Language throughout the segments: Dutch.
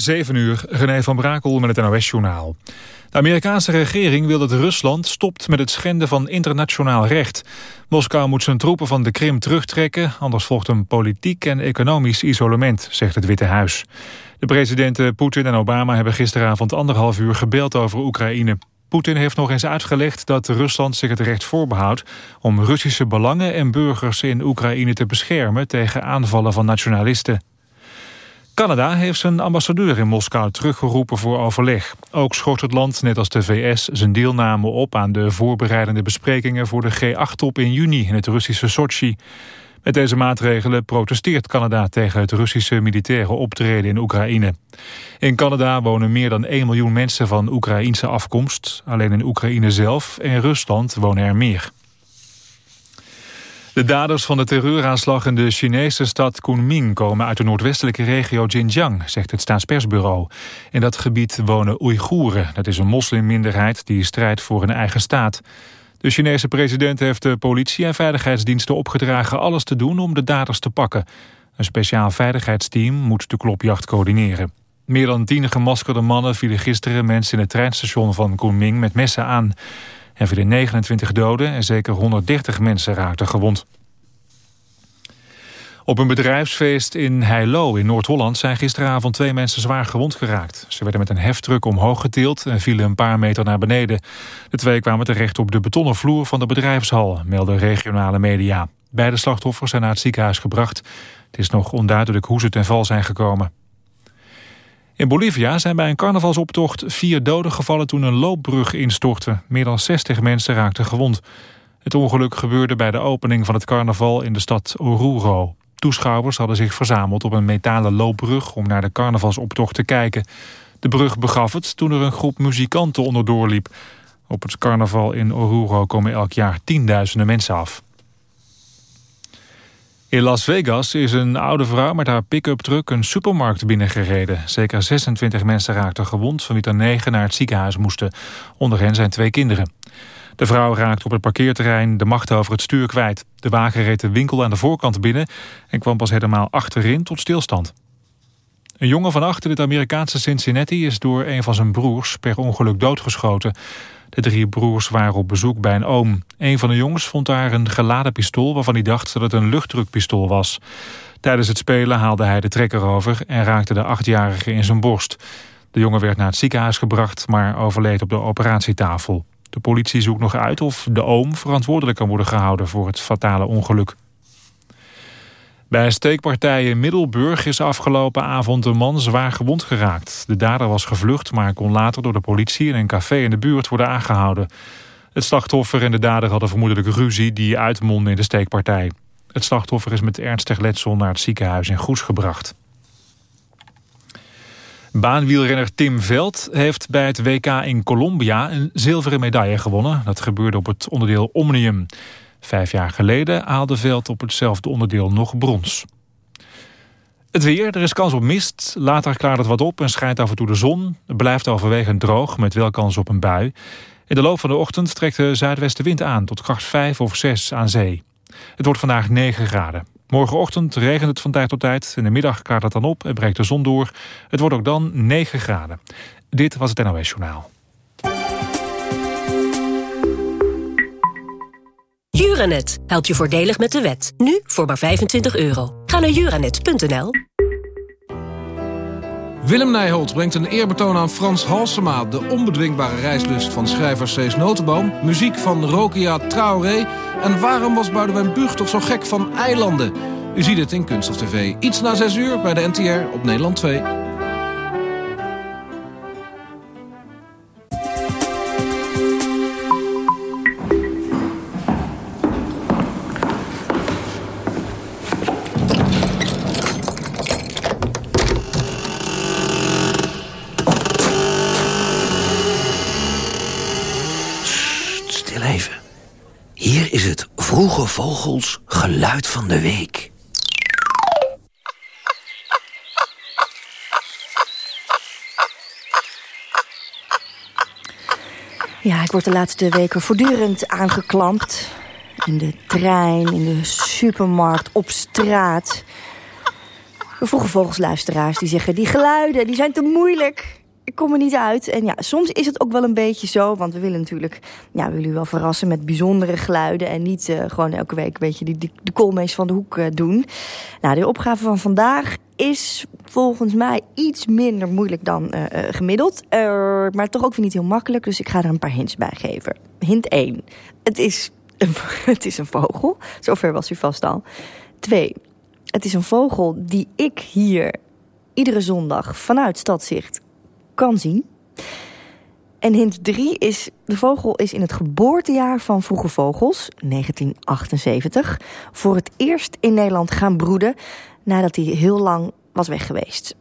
7 uur, René van Brakel met het NOS-journaal. De Amerikaanse regering wil dat Rusland stopt met het schenden van internationaal recht. Moskou moet zijn troepen van de Krim terugtrekken... anders volgt een politiek en economisch isolement, zegt het Witte Huis. De presidenten Poetin en Obama hebben gisteravond anderhalf uur gebeld over Oekraïne. Poetin heeft nog eens uitgelegd dat Rusland zich het recht voorbehoudt... om Russische belangen en burgers in Oekraïne te beschermen... tegen aanvallen van nationalisten. Canada heeft zijn ambassadeur in Moskou teruggeroepen voor overleg. Ook schort het land, net als de VS, zijn deelname op aan de voorbereidende besprekingen voor de G8-top in juni in het Russische Sochi. Met deze maatregelen protesteert Canada tegen het Russische militaire optreden in Oekraïne. In Canada wonen meer dan 1 miljoen mensen van Oekraïense afkomst. Alleen in Oekraïne zelf en Rusland wonen er meer. De daders van de terreuraanslag in de Chinese stad Kunming komen uit de noordwestelijke regio Xinjiang, zegt het staatspersbureau. In dat gebied wonen Oeigoeren, dat is een moslimminderheid die strijdt voor een eigen staat. De Chinese president heeft de politie en veiligheidsdiensten opgedragen alles te doen om de daders te pakken. Een speciaal veiligheidsteam moet de klopjacht coördineren. Meer dan tien gemaskerde mannen vielen gisteren mensen in het treinstation van Kunming met messen aan. Er vielen 29 doden en zeker 130 mensen raakten gewond. Op een bedrijfsfeest in Heilo in Noord-Holland zijn gisteravond twee mensen zwaar gewond geraakt. Ze werden met een heftruck omhoog getild en vielen een paar meter naar beneden. De twee kwamen terecht op de betonnen vloer van de bedrijfshal, melden regionale media. Beide slachtoffers zijn naar het ziekenhuis gebracht. Het is nog onduidelijk hoe ze ten val zijn gekomen. In Bolivia zijn bij een carnavalsoptocht vier doden gevallen toen een loopbrug instortte. Meer dan 60 mensen raakten gewond. Het ongeluk gebeurde bij de opening van het carnaval in de stad Oruro. Toeschouwers hadden zich verzameld op een metalen loopbrug om naar de carnavalsoptocht te kijken. De brug begaf het toen er een groep muzikanten onderdoor liep. Op het carnaval in Oruro komen elk jaar tienduizenden mensen af. In Las Vegas is een oude vrouw met haar pick-up truck een supermarkt binnengereden. Zeker 26 mensen raakten gewond, van wie er 9 naar het ziekenhuis moesten. Onder hen zijn twee kinderen. De vrouw raakte op het parkeerterrein de macht over het stuur kwijt. De wagen reed de winkel aan de voorkant binnen en kwam pas helemaal achterin tot stilstand. Een jongen van acht in het Amerikaanse Cincinnati is door een van zijn broers per ongeluk doodgeschoten. De drie broers waren op bezoek bij een oom. Een van de jongens vond daar een geladen pistool waarvan hij dacht dat het een luchtdrukpistool was. Tijdens het spelen haalde hij de trekker over en raakte de achtjarige in zijn borst. De jongen werd naar het ziekenhuis gebracht, maar overleed op de operatietafel. De politie zoekt nog uit of de oom verantwoordelijk kan worden gehouden voor het fatale ongeluk. Bij steekpartij in Middelburg is afgelopen avond een man zwaar gewond geraakt. De dader was gevlucht, maar kon later door de politie in een café in de buurt worden aangehouden. Het slachtoffer en de dader hadden vermoedelijk ruzie die uitmondde in de steekpartij. Het slachtoffer is met ernstig letsel naar het ziekenhuis in Goes gebracht. Baanwielrenner Tim Veld heeft bij het WK in Colombia een zilveren medaille gewonnen. Dat gebeurde op het onderdeel Omnium. Vijf jaar geleden haalde Veld op hetzelfde onderdeel nog brons. Het weer, er is kans op mist. Later klaart het wat op en schijnt af en toe de zon. Het blijft overwegend droog, met wel kans op een bui. In de loop van de ochtend trekt de zuidwestenwind aan... tot kracht 5 of 6 aan zee. Het wordt vandaag 9 graden. Morgenochtend regent het van tijd tot tijd. In de middag klaart het dan op en breekt de zon door. Het wordt ook dan 9 graden. Dit was het NOS Journaal. Juranet helpt je voordelig met de wet. Nu voor maar 25 euro. Ga naar juranet.nl. Willem Nijholt brengt een eerbetoon aan Frans Halsema... de onbedwingbare reislust van schrijver Cees Notenboom... muziek van Rokia Traoré... en waarom was Boudewijn Buug toch zo gek van eilanden? U ziet het in Kunst of TV. Iets na 6 uur bij de NTR op Nederland 2. Vogels Geluid van de Week. Ja, ik word de laatste weken voortdurend aangeklampt. In de trein, in de supermarkt, op straat. vroege vogelsluisteraars die zeggen... die geluiden, die zijn te moeilijk. Ik kom er niet uit. En ja, soms is het ook wel een beetje zo. Want we willen natuurlijk ja, we willen u wel verrassen met bijzondere geluiden. En niet uh, gewoon elke week een beetje die, die, de koolmees van de hoek uh, doen. Nou, de opgave van vandaag is volgens mij iets minder moeilijk dan uh, gemiddeld. maar toch ook weer niet heel makkelijk. Dus ik ga er een paar hints bij geven. Hint 1. Het is een, het is een vogel. Zover was u vast al. 2. Het is een vogel die ik hier iedere zondag vanuit Stadzicht kan zien. En hint 3 is, de vogel is in het geboortejaar van Vroege Vogels, 1978, voor het eerst in Nederland gaan broeden nadat hij heel lang was weg geweest.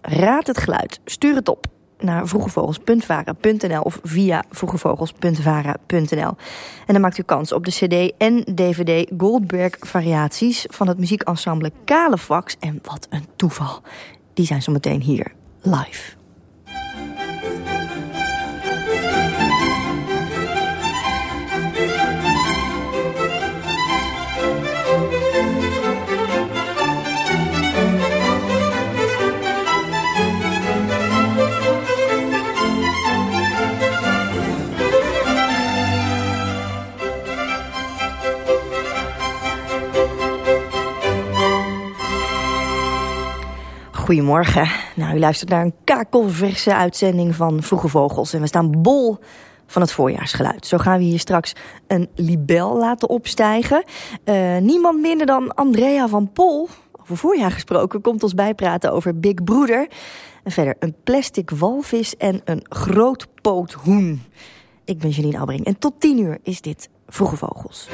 Raad het geluid, stuur het op naar vroegevogels.vara.nl of via vroegevogels.vara.nl. En dan maakt u kans op de cd en dvd Goldberg variaties van het muziekensemble Kalefax. En wat een toeval, die zijn zo meteen hier live. Goedemorgen. Nou, u luistert naar een kakelverse uitzending van Vroege Vogels. En we staan bol van het voorjaarsgeluid. Zo gaan we hier straks een libel laten opstijgen. Uh, niemand minder dan Andrea van Pol, over voorjaar gesproken, komt ons bijpraten over Big Broeder. En verder een plastic walvis en een grootpoothoen. Ik ben Janine Albring en tot tien uur is dit Vroege Vogels.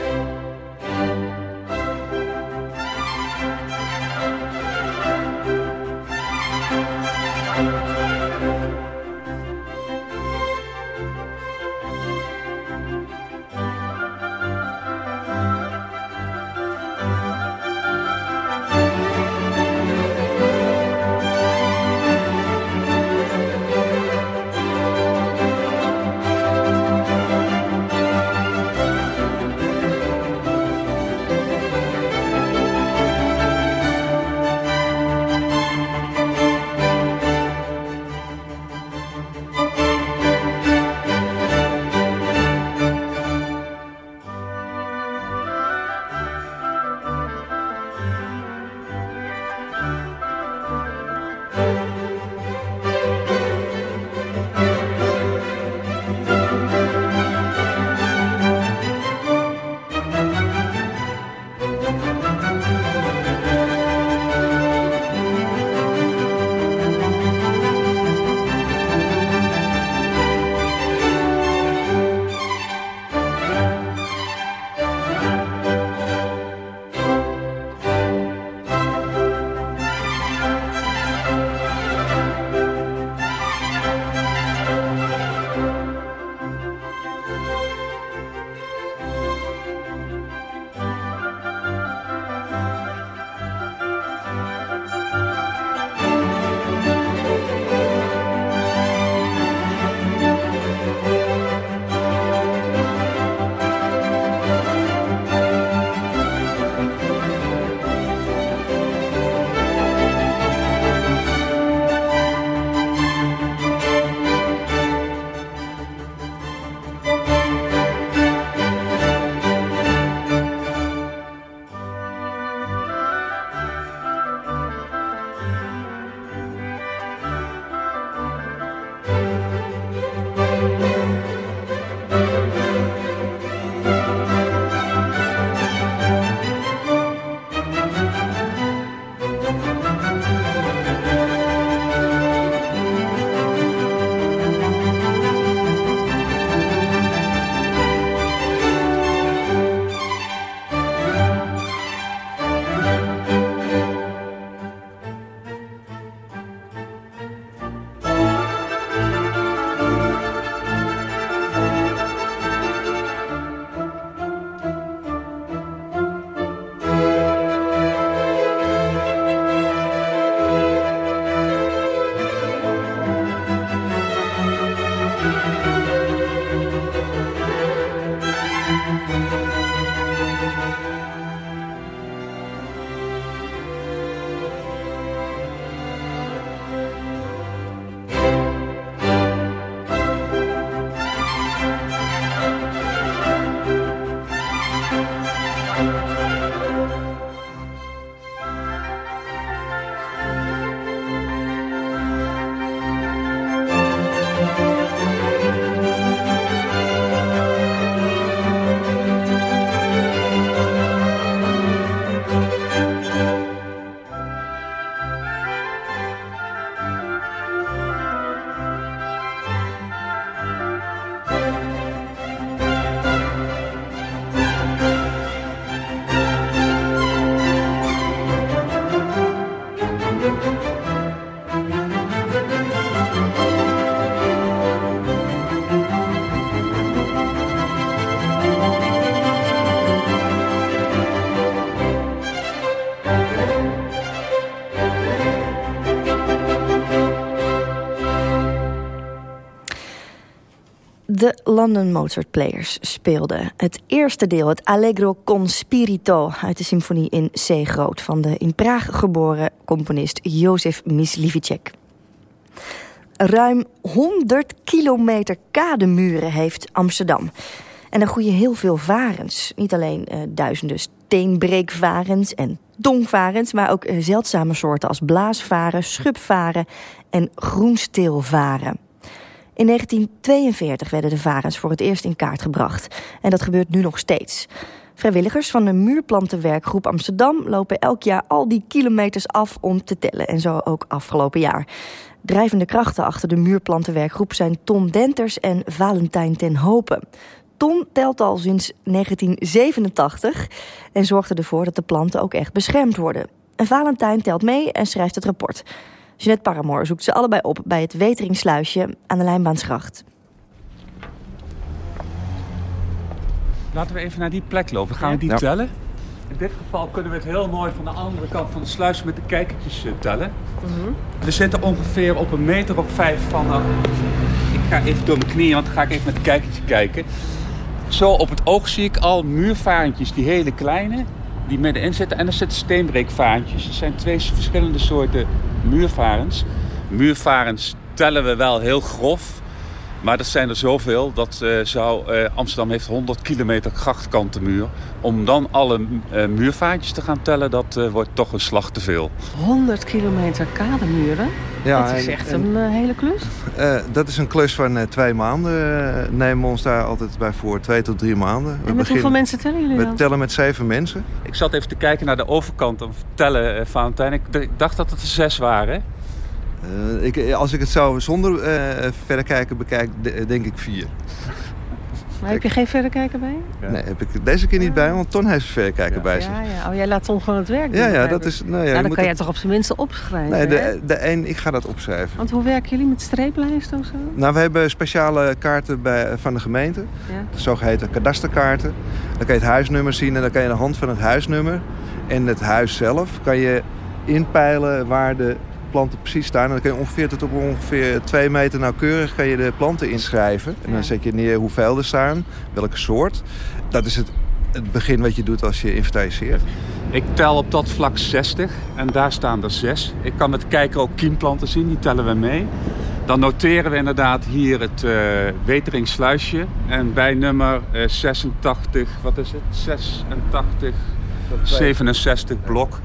De London Mozart Players speelden het eerste deel, het Allegro con Spirito... uit de symfonie in C groot van de in Praag geboren componist Jozef Mislivicek. Ruim 100 kilometer kademuren heeft Amsterdam. En er groeien heel veel varens. Niet alleen uh, duizenden steenbreekvarens en tongvarens... maar ook uh, zeldzame soorten als blaasvaren, schubvaren en groensteelvaren. In 1942 werden de varens voor het eerst in kaart gebracht. En dat gebeurt nu nog steeds. Vrijwilligers van de Muurplantenwerkgroep Amsterdam lopen elk jaar al die kilometers af om te tellen. En zo ook afgelopen jaar. Drijvende krachten achter de Muurplantenwerkgroep zijn Tom Denters en Valentijn ten Hopen. Tom telt al sinds 1987 en zorgt ervoor dat de planten ook echt beschermd worden. En Valentijn telt mee en schrijft het rapport. Jeanette Paramoor zoekt ze allebei op bij het Weteringsluisje aan de Lijnbaansgracht. Laten we even naar die plek lopen. Gaan we die tellen? In dit geval kunnen we het heel mooi van de andere kant van de sluis met de kijkertjes uh, tellen. Mhm. We zitten ongeveer op een meter of vijf van... Uh, ik ga even door mijn knieën, want dan ga ik even met het kijkertje kijken. Zo op het oog zie ik al muurvarentjes, die hele kleine, die middenin zitten. En er zitten steenbreekvarentjes. Er zijn twee verschillende soorten muurvarens. Muurvarens tellen we wel heel grof. Maar dat zijn er zoveel. Dat uh, zou, uh, Amsterdam heeft 100 kilometer grachtkantenmuur. Om dan alle uh, muurvaartjes te gaan tellen, dat wordt toch een slag te veel. 100 kilometer kademuren? Ja, dat is echt een hele klus. dat is een klus van twee maanden. nemen we ons daar altijd bij voor. Twee tot drie maanden. We en met beginnen, hoeveel mensen tellen jullie dan? We tellen met zeven mensen. Ik zat even te kijken naar de overkant om te tellen, Valentijn. Ik dacht dat het er zes waren. Uh, ik, als ik het zou zonder uh, verrekijker bekijk, denk ik vier. Maar heb je geen verrekijker bij? Nee, heb ik deze keer niet bij, want Ton heeft een verrekijker ja. bij zich. Ja, ja. Oh, jij laat Ton gewoon het werk doen? Ja, ja dat is... Nou, ja, nou, dan kan jij toch op zijn minste opschrijven? Nee, de, de een, ik ga dat opschrijven. Want hoe werken jullie met streeplijsten of zo? Nou, we hebben speciale kaarten bij, van de gemeente. Ja. De zogeheten kadasterkaarten. Dan kan je het huisnummer zien en dan kan je aan de hand van het huisnummer en het huis zelf... kan je inpeilen waar de planten precies staan. En dan kun je ongeveer tot op ongeveer twee meter nauwkeurig kan je de planten inschrijven. En dan zet je neer hoeveel er staan, welke soort. Dat is het, het begin wat je doet als je inventariseert. Ik tel op dat vlak 60 en daar staan er 6. Ik kan met kijken ook kiemplanten zien, die tellen we mee. Dan noteren we inderdaad hier het uh, weteringssluisje. En bij nummer uh, 86, wat is het? 86, 67 blok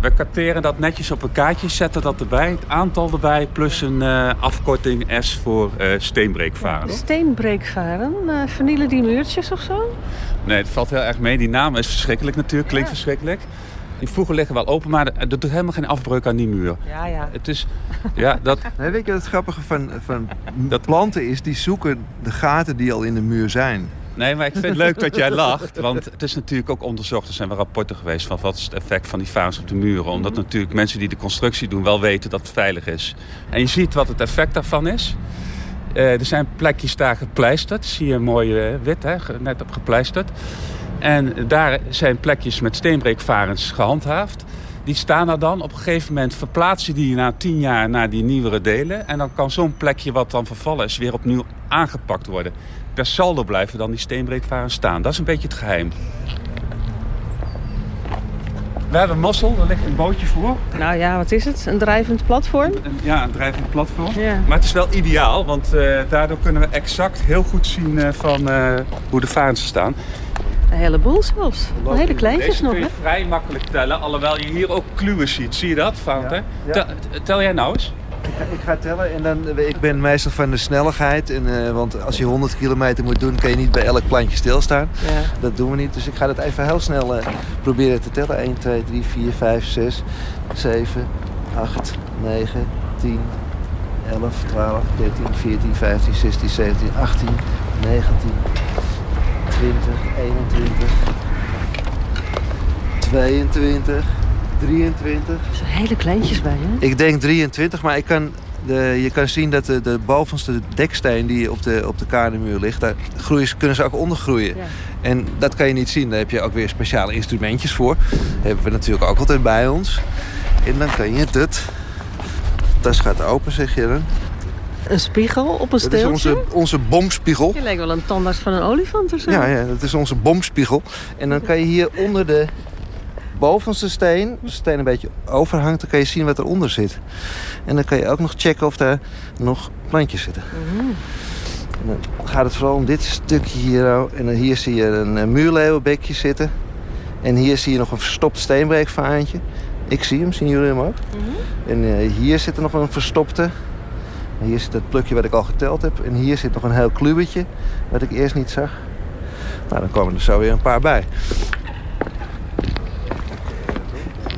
we karteren dat netjes op een kaartje, zetten dat erbij, het aantal erbij, plus een uh, afkorting S voor uh, steenbreekvaren. Steenbreekvaren, uh, vernielen die muurtjes of zo? Nee, het valt heel erg mee. Die naam is verschrikkelijk natuurlijk, klinkt verschrikkelijk. Die vroeger liggen wel open, maar er doet helemaal geen afbreuk aan die muur. Ja, ja. Het is, ja, dat... Nee, weet je wat het grappige van, van dat planten is? Die zoeken de gaten die al in de muur zijn. Nee, maar ik vind het leuk dat jij lacht. Want het is natuurlijk ook onderzocht. Er zijn wel rapporten geweest van wat is het effect van die varens op de muren. Omdat natuurlijk mensen die de constructie doen wel weten dat het veilig is. En je ziet wat het effect daarvan is. Uh, er zijn plekjes daar gepleisterd. Zie je mooi uh, wit, hè? net op gepleisterd. En daar zijn plekjes met steenbreekvarens gehandhaafd. Die staan er dan. Op een gegeven moment verplaatsen die na tien jaar naar die nieuwere delen. En dan kan zo'n plekje wat dan vervallen is weer opnieuw aangepakt worden per saldo blijven dan die steenbreekvaren staan. Dat is een beetje het geheim. We hebben Mossel, daar ligt een bootje voor. Nou ja, wat is het? Een drijvend platform? ja, een drijvend platform. Ja. Maar het is wel ideaal, want uh, daardoor kunnen we exact heel goed zien uh, van uh, hoe de varens staan. Een heleboel zelfs. Hele kleintjes Deze nog, kun je vrij makkelijk tellen, alhoewel je hier ook kluwen ziet. Zie je dat, Fout, ja. Tel, tel jij nou eens? Ik ga, ik ga, tellen en dan, ik ben meestal van de snelheid. En, uh, want als je 100 kilometer moet doen, kan je niet bij elk plantje stilstaan. Ja. Dat doen we niet. Dus ik ga dat even heel snel uh, proberen te tellen. 1, 2, 3, 4, 5, 6, 7, 8, 9, 10, 11, 12, 13, 14, 15, 16, 17, 18, 19, 20, 21, 22... 23. Er zijn hele kleintjes bij, hè? Ik denk 23, maar ik kan, de, je kan zien dat de, de bovenste deksteen die op de, op de kademuur ligt... daar groeien, kunnen ze ook ondergroeien. Ja. En dat kan je niet zien. Daar heb je ook weer speciale instrumentjes voor. Dat hebben we natuurlijk ook altijd bij ons. En dan kan je dit... Tas gaat open, zeg je dan. Een spiegel op een steeltje? Dat is onze, onze bomspiegel. Je lijkt wel een tandarts van een olifant of zo. Ja, ja, dat is onze bomspiegel. En dan kan je hier onder de bovenste steen, als de steen een beetje overhangt, dan kan je zien wat eronder zit. En dan kan je ook nog checken of daar nog plantjes zitten. Mm dan gaat het vooral om dit stukje hier. Oh. En dan hier zie je een muurleeuwenbekje zitten. En hier zie je nog een verstopt steenbreekvaantje. Ik zie hem, zien jullie hem ook? Mhm. En uh, hier zit er nog een verstopte. hier zit het plukje wat ik al geteld heb. En hier zit nog een heel klubbertje, wat ik eerst niet zag. Nou, dan komen er zo weer een paar bij.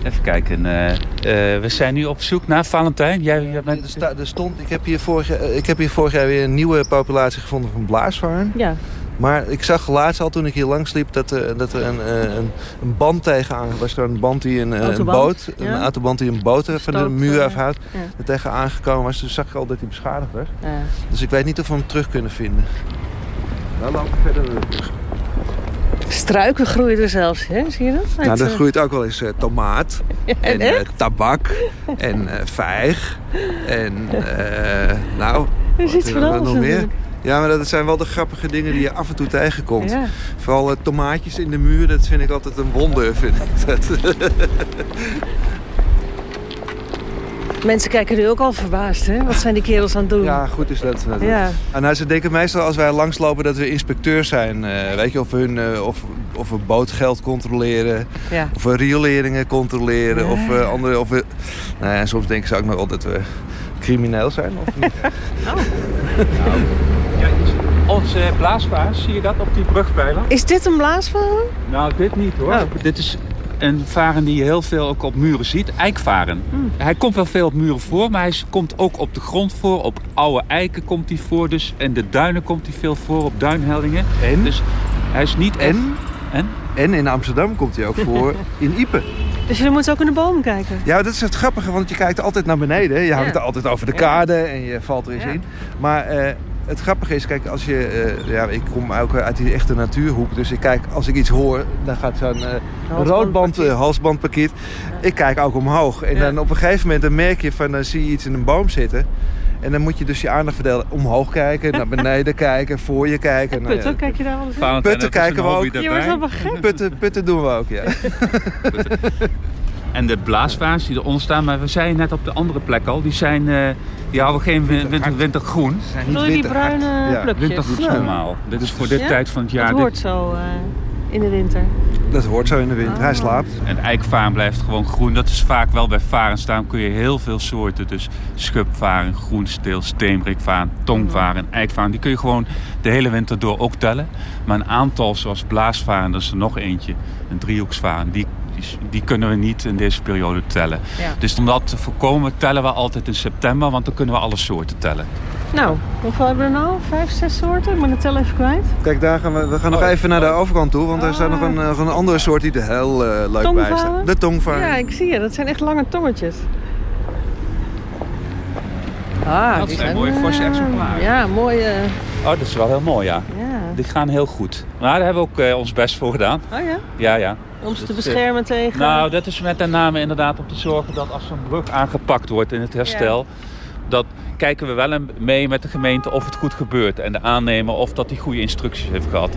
Even kijken. Uh, uh, we zijn nu op zoek naar Valentijn. Jij, jij bent... er, stond, ik, heb hier vorig, ik heb hier vorig jaar weer een nieuwe populatie gevonden van blaasvarn. Ja. Maar ik zag laatst al toen ik hier langs liep dat, er, dat er een, een, een band tegenaan was. Er een band die een, een boot, een autoband die een boot van de muur afhoudt, ja. er tegenaan gekomen was. Dus zag ik al dat hij beschadigd was. Ja. Dus ik weet niet of we hem terug kunnen vinden. Dan lopen we verder terug. Struiken groeien er zelfs, hè? zie je dat? Nou, er groeit ook wel eens uh, tomaat en uh, tabak en uh, vijg en nou, er zit van alles nog meer. Ja, maar dat zijn wel de grappige dingen die je af en toe tegenkomt. Ja. Vooral tomaatjes in de muur, dat vind ik altijd een wonder. Vind ik dat. Mensen kijken nu ook al verbaasd, hè? Wat zijn die kerels aan het doen? Ja, goed is dat. Ja. En nou, ze denken meestal als wij langslopen dat we inspecteur zijn. Uh, weet je, of, hun, uh, of, of we bootgeld controleren. Ja. Of we rioleringen controleren. Of, uh, andere, of we, nou ja, soms denken ze ook nog wel dat we crimineel zijn, of niet? oh. nou. Onze blaasvaar, zie je dat op die brugpijler? Is dit een blaasvaar? Nou, dit niet hoor. Oh. Dit is een varen die je heel veel ook op muren ziet. Eikvaren. Hmm. Hij komt wel veel op muren voor, maar hij komt ook op de grond voor. Op oude eiken komt hij voor. Dus, en de duinen komt hij veel voor, op duinheldingen. En? Dus hij is niet... En? En? En in Amsterdam komt hij ook voor in Iepen. Dus je moet ook in de boom kijken? Ja, dat is het grappige, want je kijkt altijd naar beneden. Je hangt er altijd over de kade en je valt er eens in. Maar uh, het grappige is, kijk, als je... Uh, ja, ik kom ook uit die echte natuurhoek. Dus ik kijk, als ik iets hoor, dan gaat zo'n uh, roodband, uh, halsbandpakket. Ik kijk ook omhoog. En dan op een gegeven moment dan merk je van, dan zie je iets in een boom zitten. En dan moet je dus je aandacht verdelen. Omhoog kijken, naar beneden kijken, voor je kijken. Putten, nou, kijk je daar wel eens Putten kijken we ook. Je wordt wel gek. Putten, putten doen we ook, ja. En de blaasvaars die eronder staan, maar we zeiden net op de andere plek al, die zijn, uh, die houden geen winter, wintergroen. Zijn niet winter, die bruine ja. plukjes? Wintergroen normaal. Dit is voor dit ja? tijd van het jaar. Het hoort zo uh, in de winter. Dat hoort zo in de winter. Oh. Hij slaapt. En eikvaren blijft gewoon groen. Dat is vaak wel bij varen staan. kun je heel veel soorten. Dus schubvaren, groensteel, steenbrikvaren, tongvaren, eikvaren. Die kun je gewoon de hele winter door ook tellen. Maar een aantal zoals blaasvaren, dat is er nog eentje. Een driehoeksvaren. Die die kunnen we niet in deze periode tellen. Dus om dat te voorkomen tellen we altijd in september, want dan kunnen we alle soorten tellen. Nou, hoeveel hebben we er nou? Vijf, zes soorten? Ik ben de tel even kwijt. Kijk, daar gaan we, we gaan nog oh. even naar de overkant toe, want er staat nog een, nog een andere soort die er heel uh, leuk bij staat. De tongvaar. Ja, ik zie je. Dat zijn echt lange tongetjes. Ah, dat die zijn mooie forse exemplaren. Ja, mooie... Oh, dat is wel heel mooi, ja. ja. Die gaan heel goed. Nou, daar hebben we ook uh, ons best voor gedaan. Oh ja? Ja, ja. Om ze te beschermen tegen? Nou, dat is met name inderdaad om te zorgen dat als zo'n brug aangepakt wordt in het herstel... dat kijken we wel mee met de gemeente of het goed gebeurt. En de aannemer of dat hij goede instructies heeft gehad.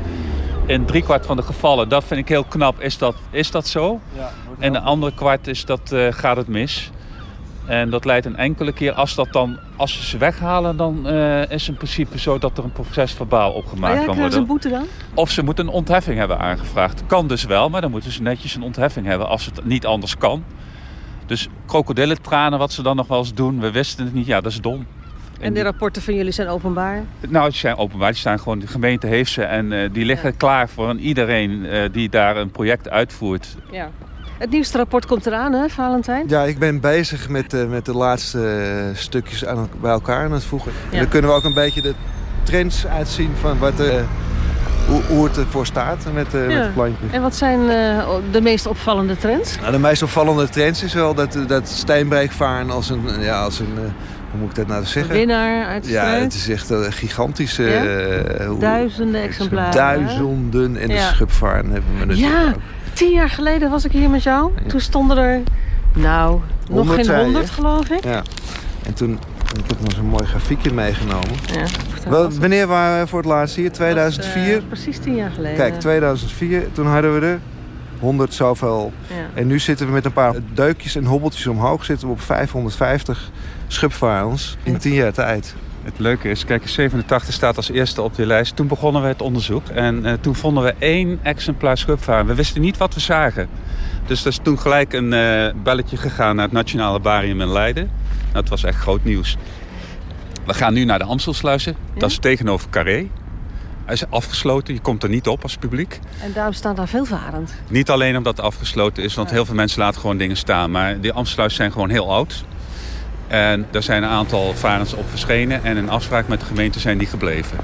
In driekwart van de gevallen, dat vind ik heel knap, is dat, is dat zo. Ja, en de andere kwart is dat, uh, gaat het mis. En dat leidt een enkele keer, als, dat dan, als ze ze weghalen, dan uh, is in principe zo dat er een procesverbaal opgemaakt oh ja, kan worden. ze een boete dan? Of ze moeten een ontheffing hebben aangevraagd. Kan dus wel, maar dan moeten ze netjes een ontheffing hebben als het niet anders kan. Dus krokodillentranen, wat ze dan nog wel eens doen, we wisten het niet. Ja, dat is dom. En de rapporten van jullie zijn openbaar? Nou, die zijn openbaar. Die staan gewoon, de gemeente heeft ze en uh, die liggen klaar voor iedereen uh, die daar een project uitvoert. Ja. Het nieuwste rapport komt eraan, hè, Valentijn? Ja, ik ben bezig met, uh, met de laatste uh, stukjes aan, bij elkaar aan het voegen. Ja. En dan kunnen we ook een beetje de trends uitzien van wat, uh, hoe, hoe, het ervoor staat met, ja. met het plantje. En wat zijn de meest opvallende trends? Nou, de meest opvallende trends is wel dat, dat als een... Ja, als een hoe moet ik dat nou zeggen? Winnaar uit de Ja, het is echt een gigantische... Ja? Duizenden exemplaren. Duizenden en de schubvaren hebben we natuurlijk ja. ook. Tien jaar geleden was ik hier met jou. Toen stonden er, nou, nog geen honderd geloof ik. Ja. En toen Ik heb nog zo'n mooi grafiekje meegenomen. Ja, wanneer waren we voor het laatst hier? 2004? Uh, precies tien jaar geleden. Kijk, 2004, toen hadden we er 100 zoveel. Ja. En nu zitten we met een paar deukjes en hobbeltjes omhoog... zitten we op 550 schubvarens in tien jaar tijd. Het leuke is, kijk, 87 staat als eerste op de lijst. Toen begonnen we het onderzoek en uh, toen vonden we één exemplaar schubvaren. We wisten niet wat we zagen. Dus er is toen gelijk een uh, belletje gegaan naar het Nationale Barium in Leiden. Dat was echt groot nieuws. We gaan nu naar de Amstelsluizen. Dat is tegenover Carré. Hij is afgesloten, je komt er niet op als publiek. En daarom staat daar veelvarend? Niet alleen omdat het afgesloten is, want heel veel mensen laten gewoon dingen staan. Maar die Amstelsluizen zijn gewoon heel oud. En er zijn een aantal varens op verschenen en in afspraak met de gemeente zijn die gebleven.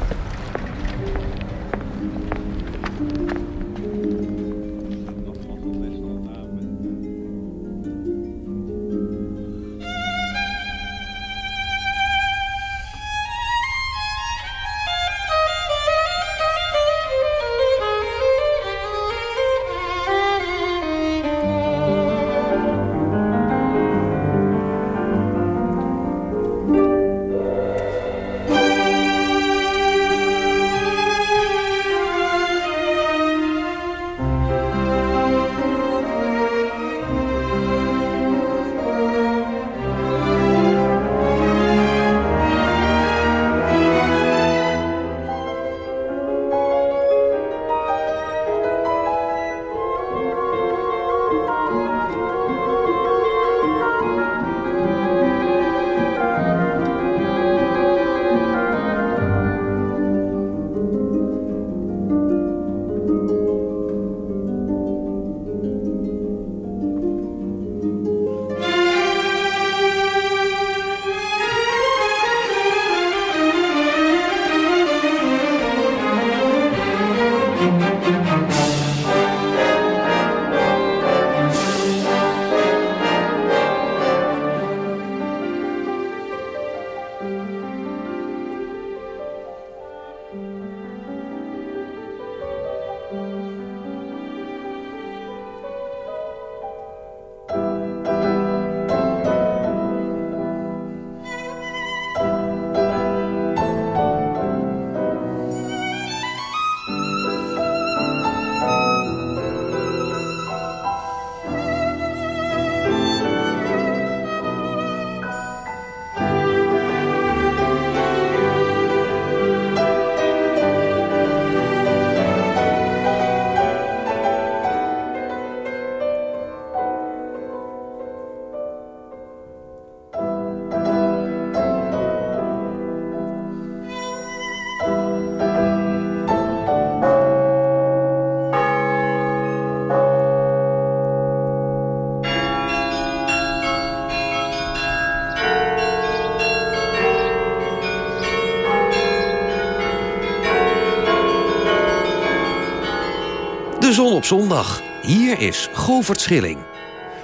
De zon op zondag. Hier is Govert Schilling.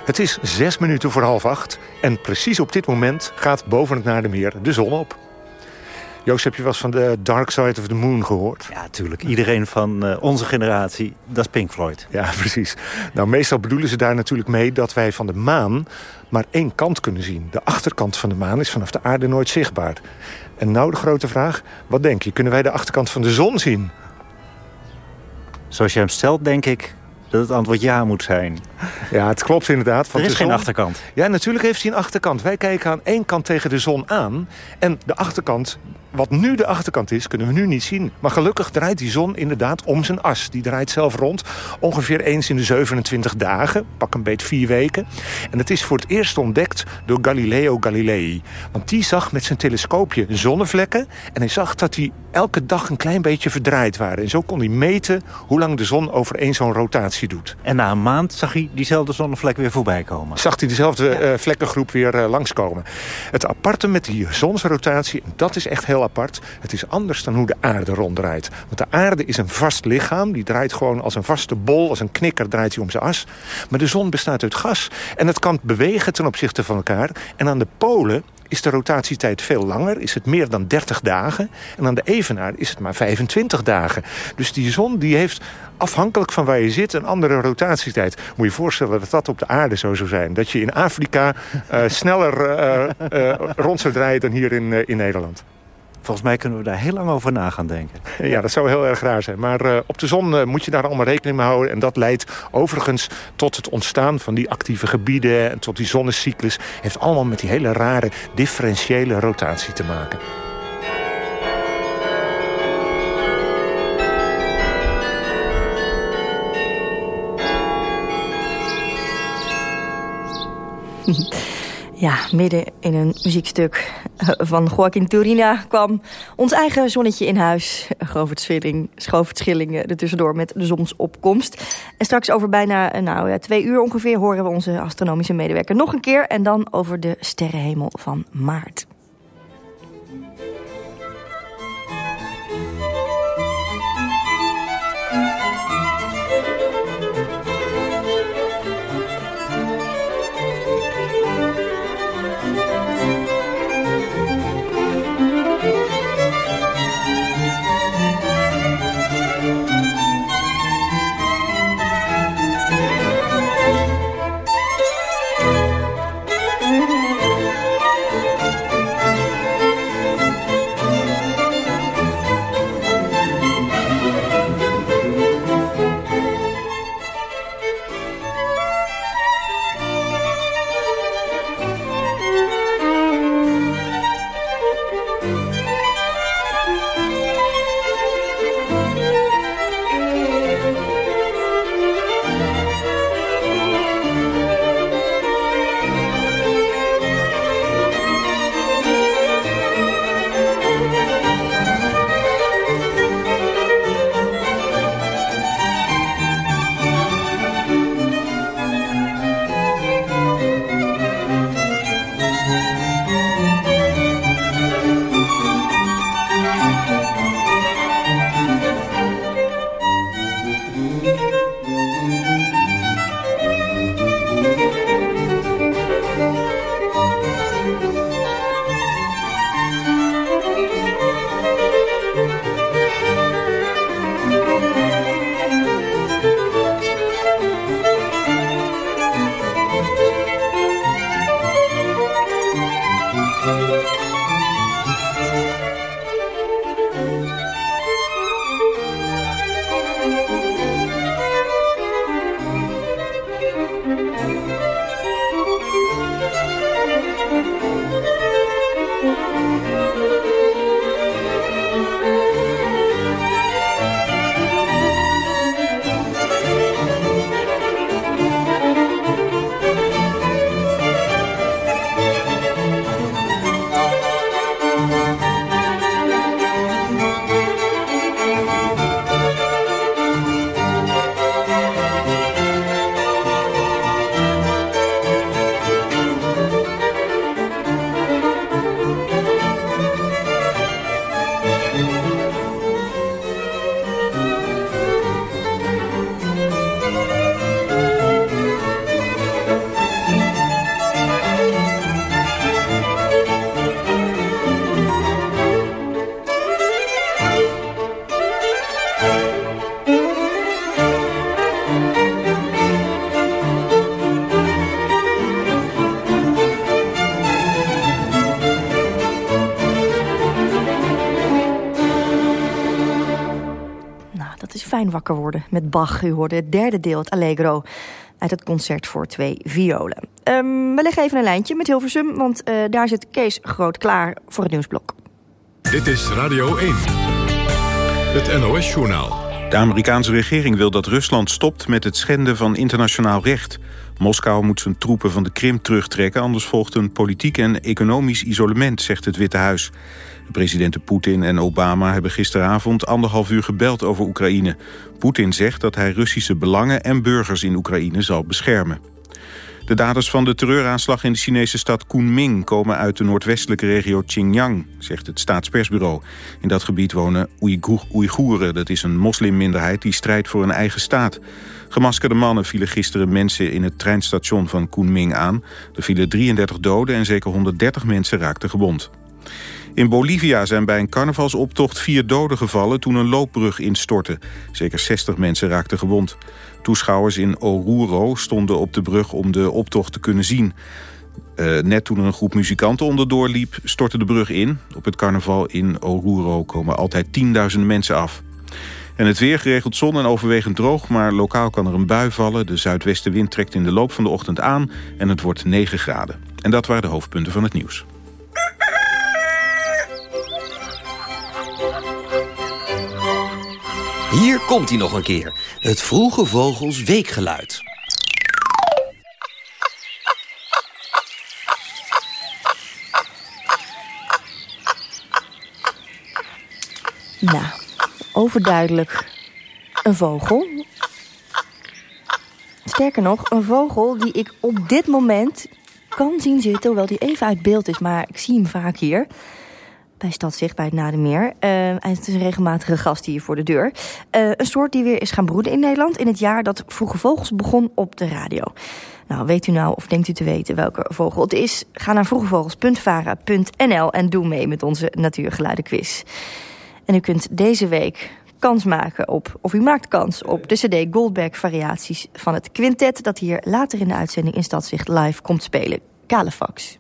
Het is zes minuten voor half acht. En precies op dit moment gaat boven het Naardenmeer de zon op. Joost, heb je wel eens van de Dark Side of the Moon gehoord? Ja, natuurlijk. Iedereen van uh, onze generatie, dat is Pink Floyd. Ja, precies. Nou, meestal bedoelen ze daar natuurlijk mee dat wij van de maan maar één kant kunnen zien. De achterkant van de maan is vanaf de aarde nooit zichtbaar. En nou de grote vraag, wat denk je? Kunnen wij de achterkant van de zon zien? Zoals je hem stelt, denk ik dat het antwoord ja moet zijn. Ja, het klopt inderdaad. er is geen achterkant. Ja, natuurlijk heeft hij een achterkant. Wij kijken aan één kant tegen de zon aan. En de achterkant wat nu de achterkant is, kunnen we nu niet zien. Maar gelukkig draait die zon inderdaad om zijn as. Die draait zelf rond ongeveer eens in de 27 dagen. Pak een beetje vier weken. En het is voor het eerst ontdekt door Galileo Galilei. Want die zag met zijn telescoopje zonnevlekken. En hij zag dat die elke dag een klein beetje verdraaid waren. En zo kon hij meten hoe lang de zon over één zo'n rotatie doet. En na een maand zag hij diezelfde zonnevlek weer voorbij komen. Zag hij dezelfde ja. uh, vlekkengroep weer uh, langskomen. Het aparte met die zonsrotatie, dat is echt heel apart. Het is anders dan hoe de aarde ronddraait. Want de aarde is een vast lichaam. Die draait gewoon als een vaste bol, als een knikker draait hij om zijn as. Maar de zon bestaat uit gas. En het kan bewegen ten opzichte van elkaar. En aan de polen is de rotatietijd veel langer. Is het meer dan 30 dagen. En aan de evenaar is het maar 25 dagen. Dus die zon die heeft afhankelijk van waar je zit een andere rotatietijd. Moet je je voorstellen dat dat op de aarde zo zou zijn. Dat je in Afrika uh, sneller uh, rond zou draaien dan hier in, in Nederland. Volgens mij kunnen we daar heel lang over na gaan denken. Ja, dat zou heel erg raar zijn. Maar uh, op de zon uh, moet je daar allemaal rekening mee houden. En dat leidt overigens tot het ontstaan van die actieve gebieden... en tot die zonnecyclus. Heeft allemaal met die hele rare differentiële rotatie te maken. Ja, midden in een muziekstuk van Joaquin Turina kwam ons eigen zonnetje in huis. Govert Schilling, Govert Schilling er tussendoor met de zonsopkomst. En straks over bijna nou, ja, twee uur ongeveer horen we onze astronomische medewerker nog een keer. En dan over de sterrenhemel van maart. Wakker worden met Bach. U hoorde het derde deel, het Allegro, uit het concert voor twee violen. Um, we leggen even een lijntje met Hilversum, want uh, daar zit Kees Groot klaar voor het nieuwsblok. Dit is Radio 1, het NOS-journaal. De Amerikaanse regering wil dat Rusland stopt met het schenden van internationaal recht. Moskou moet zijn troepen van de Krim terugtrekken... anders volgt een politiek en economisch isolement, zegt het Witte Huis. De presidenten Poetin en Obama hebben gisteravond anderhalf uur gebeld over Oekraïne. Poetin zegt dat hij Russische belangen en burgers in Oekraïne zal beschermen. De daders van de terreuraanslag in de Chinese stad Kunming... komen uit de noordwestelijke regio Xinjiang, zegt het staatspersbureau. In dat gebied wonen Oeigoeren. Dat is een moslimminderheid die strijdt voor een eigen staat. Gemaskerde mannen vielen gisteren mensen in het treinstation van Kunming aan. Er vielen 33 doden en zeker 130 mensen raakten gewond. In Bolivia zijn bij een carnavalsoptocht vier doden gevallen toen een loopbrug instortte. Zeker 60 mensen raakten gewond. Toeschouwers in Oruro stonden op de brug om de optocht te kunnen zien. Uh, net toen een groep muzikanten onderdoor liep, stortte de brug in. Op het carnaval in Oruro komen altijd tienduizenden mensen af. En het weer geregeld zon en overwegend droog, maar lokaal kan er een bui vallen. De zuidwestenwind trekt in de loop van de ochtend aan en het wordt 9 graden. En dat waren de hoofdpunten van het nieuws. Hier komt hij nog een keer. Het vroege vogels weekgeluid. Nou, overduidelijk een vogel. Sterker nog, een vogel die ik op dit moment kan zien zitten... hoewel die even uit beeld is, maar ik zie hem vaak hier bij Stadzicht, bij het Nademeer. Uh, het is een regelmatige gast hier voor de deur. Uh, een soort die weer is gaan broeden in Nederland... in het jaar dat Vroege Vogels begon op de radio. Nou, weet u nou of denkt u te weten welke vogel het is? Ga naar vroegevogels.vara.nl en doe mee met onze natuurgeluidenquiz. En u kunt deze week kans maken op, of u maakt kans op de cd Goldberg variaties van het quintet... dat hier later in de uitzending in Stadzicht live komt spelen. Kalefax.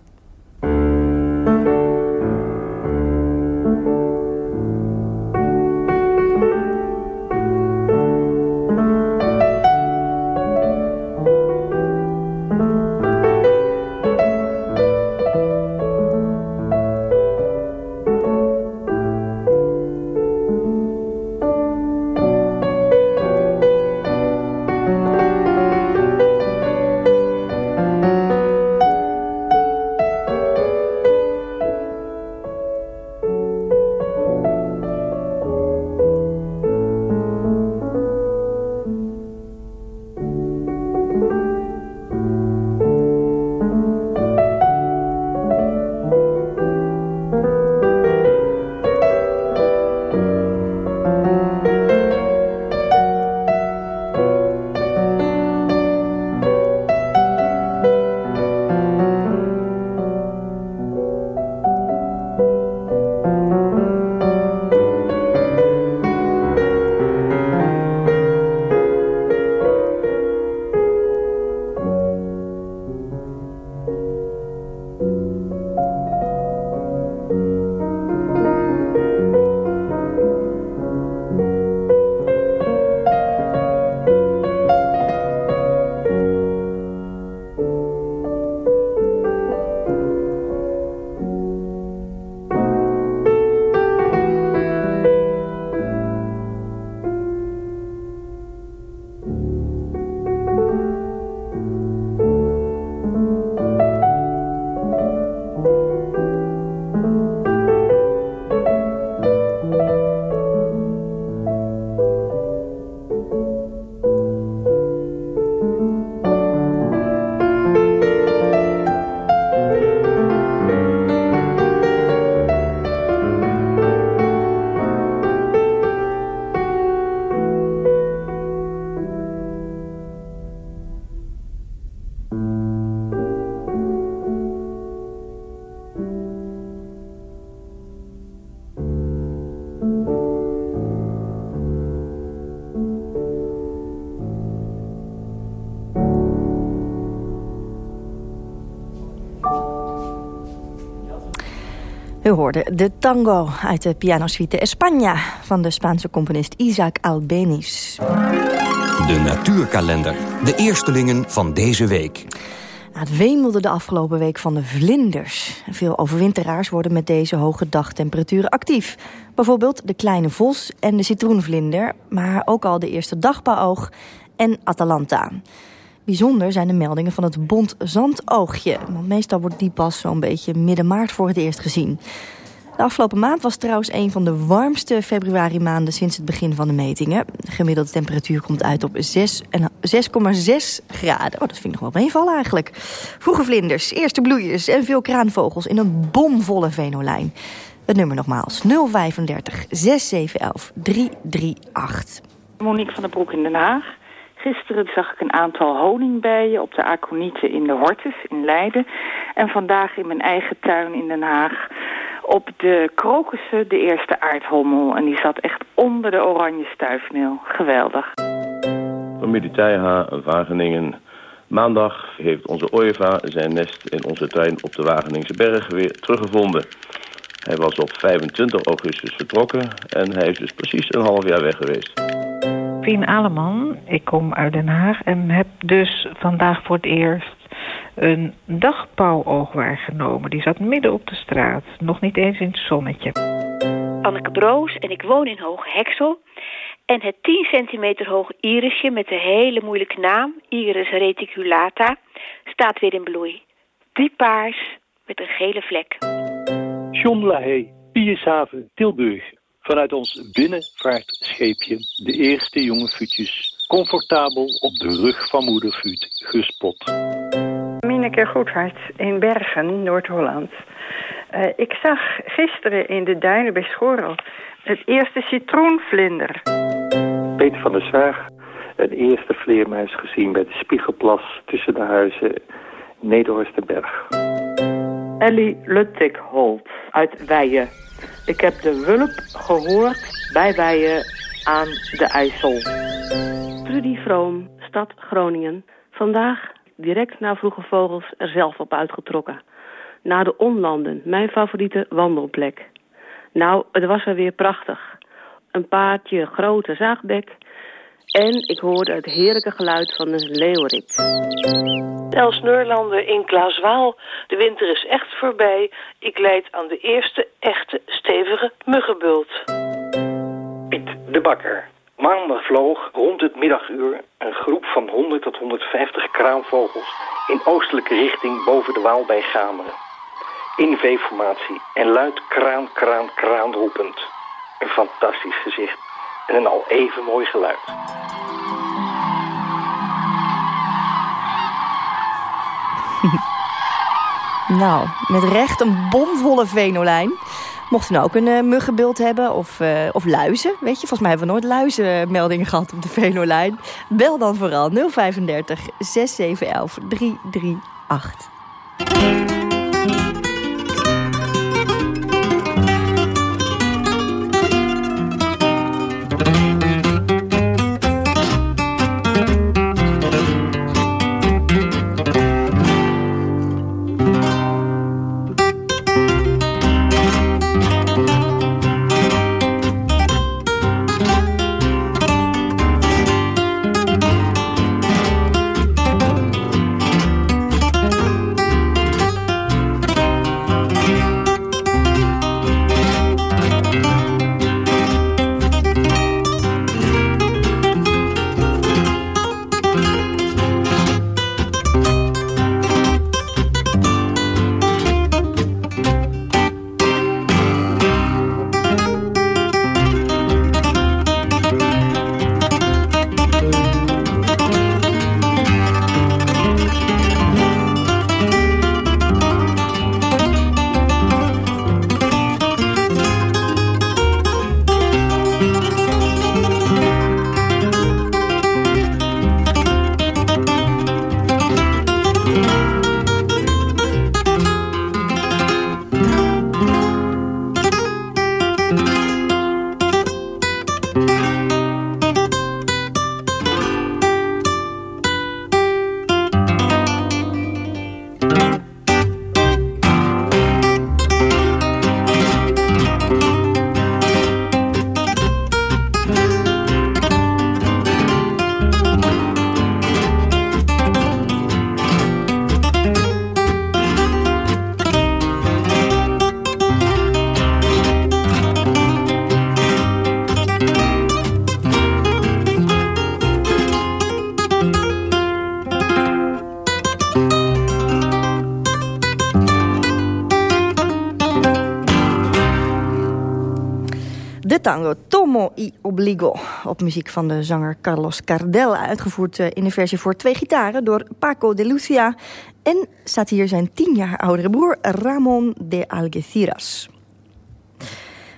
Hoorde de tango uit de pianosuite España... van de Spaanse componist Isaac Albeniz. De natuurkalender. De eerstelingen van deze week. Het wemelde de afgelopen week van de vlinders. Veel overwinteraars worden met deze hoge dagtemperaturen actief. Bijvoorbeeld de kleine vos en de citroenvlinder... maar ook al de eerste dagbouwoog en Atalanta. Bijzonder zijn de meldingen van het bont zandoogje. Want meestal wordt die pas zo'n beetje midden maart voor het eerst gezien. De afgelopen maand was trouwens een van de warmste februari maanden sinds het begin van de metingen. De gemiddelde temperatuur komt uit op 6,6 graden. Oh, dat vind ik nog wel meevallen eigenlijk. Vroege vlinders, eerste bloeiers en veel kraanvogels in een bomvolle venolijn. Het nummer nogmaals 035 6711 338. Monique van der Broek in Den Haag. Gisteren zag ik een aantal honingbijen op de aconieten in de Hortus in Leiden. En vandaag in mijn eigen tuin in Den Haag op de krokussen de eerste aardhommel. En die zat echt onder de oranje stuifmeel. Geweldig. Familie Tijha, Wageningen. Maandag heeft onze ooievaar zijn nest in onze tuin op de Wageningse Berg weer teruggevonden. Hij was op 25 augustus vertrokken en hij is dus precies een half jaar weg geweest. Pien Aleman, ik kom uit Den Haag en heb dus vandaag voor het eerst een dagpauwoog waargenomen. Die zat midden op de straat, nog niet eens in het zonnetje. Anneke Broos en ik woon in Hoge Heksel. En het 10 centimeter hoge irisje met de hele moeilijke naam, Iris reticulata, staat weer in bloei. Diepaars met een gele vlek. John Lahey, Piershaven, Tilburg. Vanuit ons binnenvaartscheepje, de eerste jonge futjes, comfortabel op de rug van moeder Fut gespot. Mineke Goedhart in Bergen, Noord-Holland. Uh, ik zag gisteren in de duinen bij Schorel het eerste citroenvlinder. Peter van der Zwaag, het eerste vleermuis gezien bij de Spiegelplas tussen de huizen Nederhorst en Berg. Ellie Luttikholt uit Weijen. Ik heb de wulp gehoord bij Weijen aan de IJssel. Trudy Vroom, stad Groningen. Vandaag direct na Vroege Vogels er zelf op uitgetrokken. Naar de Onlanden, mijn favoriete wandelplek. Nou, het was er weer prachtig. Een paardje grote zaagbek en ik hoorde het heerlijke geluid van een leeuwerik. Els Neurlander in Klaaswaal. De winter is echt voorbij. Ik leid aan de eerste echte stevige muggenbult. Piet de Bakker. Maandag vloog rond het middaguur een groep van 100 tot 150 kraanvogels in oostelijke richting boven de Waal bij Gameren. In V-formatie en luid kraan, kraan, kraan roepend. Een fantastisch gezicht en een al even mooi geluid. nou, met recht een bomvolle venolijn. Mocht u nou ook een uh, muggenbeeld hebben of, uh, of luizen, weet je. Volgens mij hebben we nooit luizenmeldingen gehad op de venolijn. Bel dan vooral 035 6711 338. Op muziek van de zanger Carlos Cardel. Uitgevoerd in de versie voor twee gitaren door Paco de Lucia. En staat hier zijn tien jaar oudere broer Ramon de Algeciras.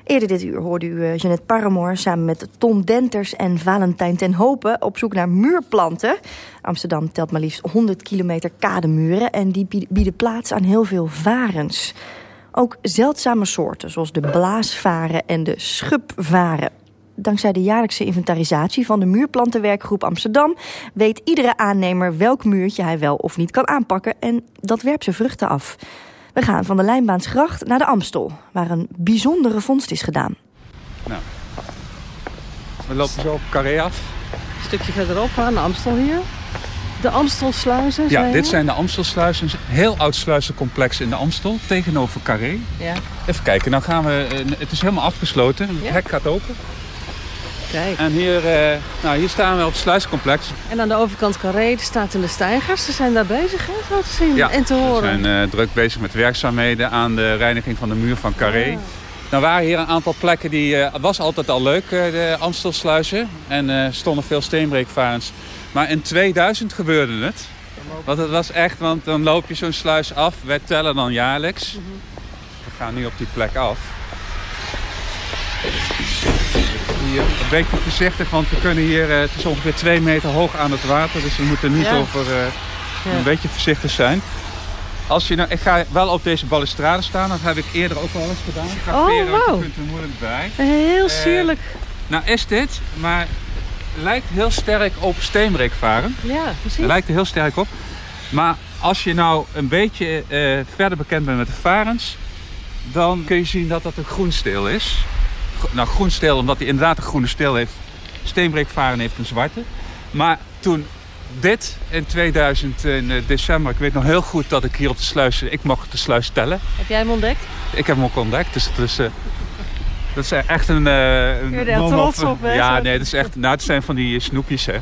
Eerder dit uur hoorde u uh, Jeanette Paramoor samen met Ton Denters en Valentijn ten Hopen op zoek naar muurplanten. Amsterdam telt maar liefst 100 kilometer kademuren en die bieden plaats aan heel veel varens. Ook zeldzame soorten zoals de blaasvaren en de schubvaren. Dankzij de jaarlijkse inventarisatie van de Muurplantenwerkgroep Amsterdam weet iedere aannemer welk muurtje hij wel of niet kan aanpakken en dat werpt zijn vruchten af. We gaan van de Lijnbaansgracht naar de Amstel, waar een bijzondere vondst is gedaan. Nou, we lopen zo op Carré af. Een stukje verderop aan de Amstel hier. De Amstelsluizen? Ja, dit zijn de Amstelsluizen. Een heel oud sluizencomplex in de Amstel, tegenover Carré. Ja. Even kijken, nou gaan we... Eh, het is helemaal afgesloten. Het hek gaat open. Kijk. En hier, uh, nou, hier staan we op het sluiscomplex. En aan de overkant Carré staat in de stijgers. Ze zijn daar bezig, hè, zo te zien ja, en te horen. we zijn uh, druk bezig met werkzaamheden aan de reiniging van de muur van Carré. Ja. Nou waren hier een aantal plekken die... Uh, was altijd al leuk, de Amstelsluizen. En stonden veel steenbreekvarens. Maar in 2000 gebeurde het. Want het was echt, want dan loop je zo'n sluis af. Wij tellen dan jaarlijks. -hmm. We gaan nu op die plek af. Hier, een beetje voorzichtig, want we kunnen hier, het is ongeveer twee meter hoog aan het water. Dus we moeten niet Ja. over, Ja. een beetje voorzichtig zijn. Als je nou, ik ga wel op deze balustrade staan, dat heb ik eerder ook al eens gedaan. Ik ga Oh, veren, want je wauw. kunt er moeilijk bij. Heel Eh, sierlijk. Nou is dit, maar lijkt heel sterk op steenbreekvaren. Ja, precies. Het lijkt er heel sterk op. Maar als je nou een beetje eh, verder bekend bent met de varens, dan kun je zien dat dat een groensteel is. Nou, groensteel omdat hij inderdaad een groene steel heeft. Steenbreekvaren heeft een zwarte. Maar toen dit in 2000 in eh, december, ik weet nog heel goed dat ik hier op de sluis, ik mocht de sluis tellen. Heb jij hem ontdekt? Ik heb hem ook ontdekt, dus eh, dat is echt een... eh een Je bent er trots op, hè, Ja, nee, dat is echt, nou, het zijn van die snoepjes, hè.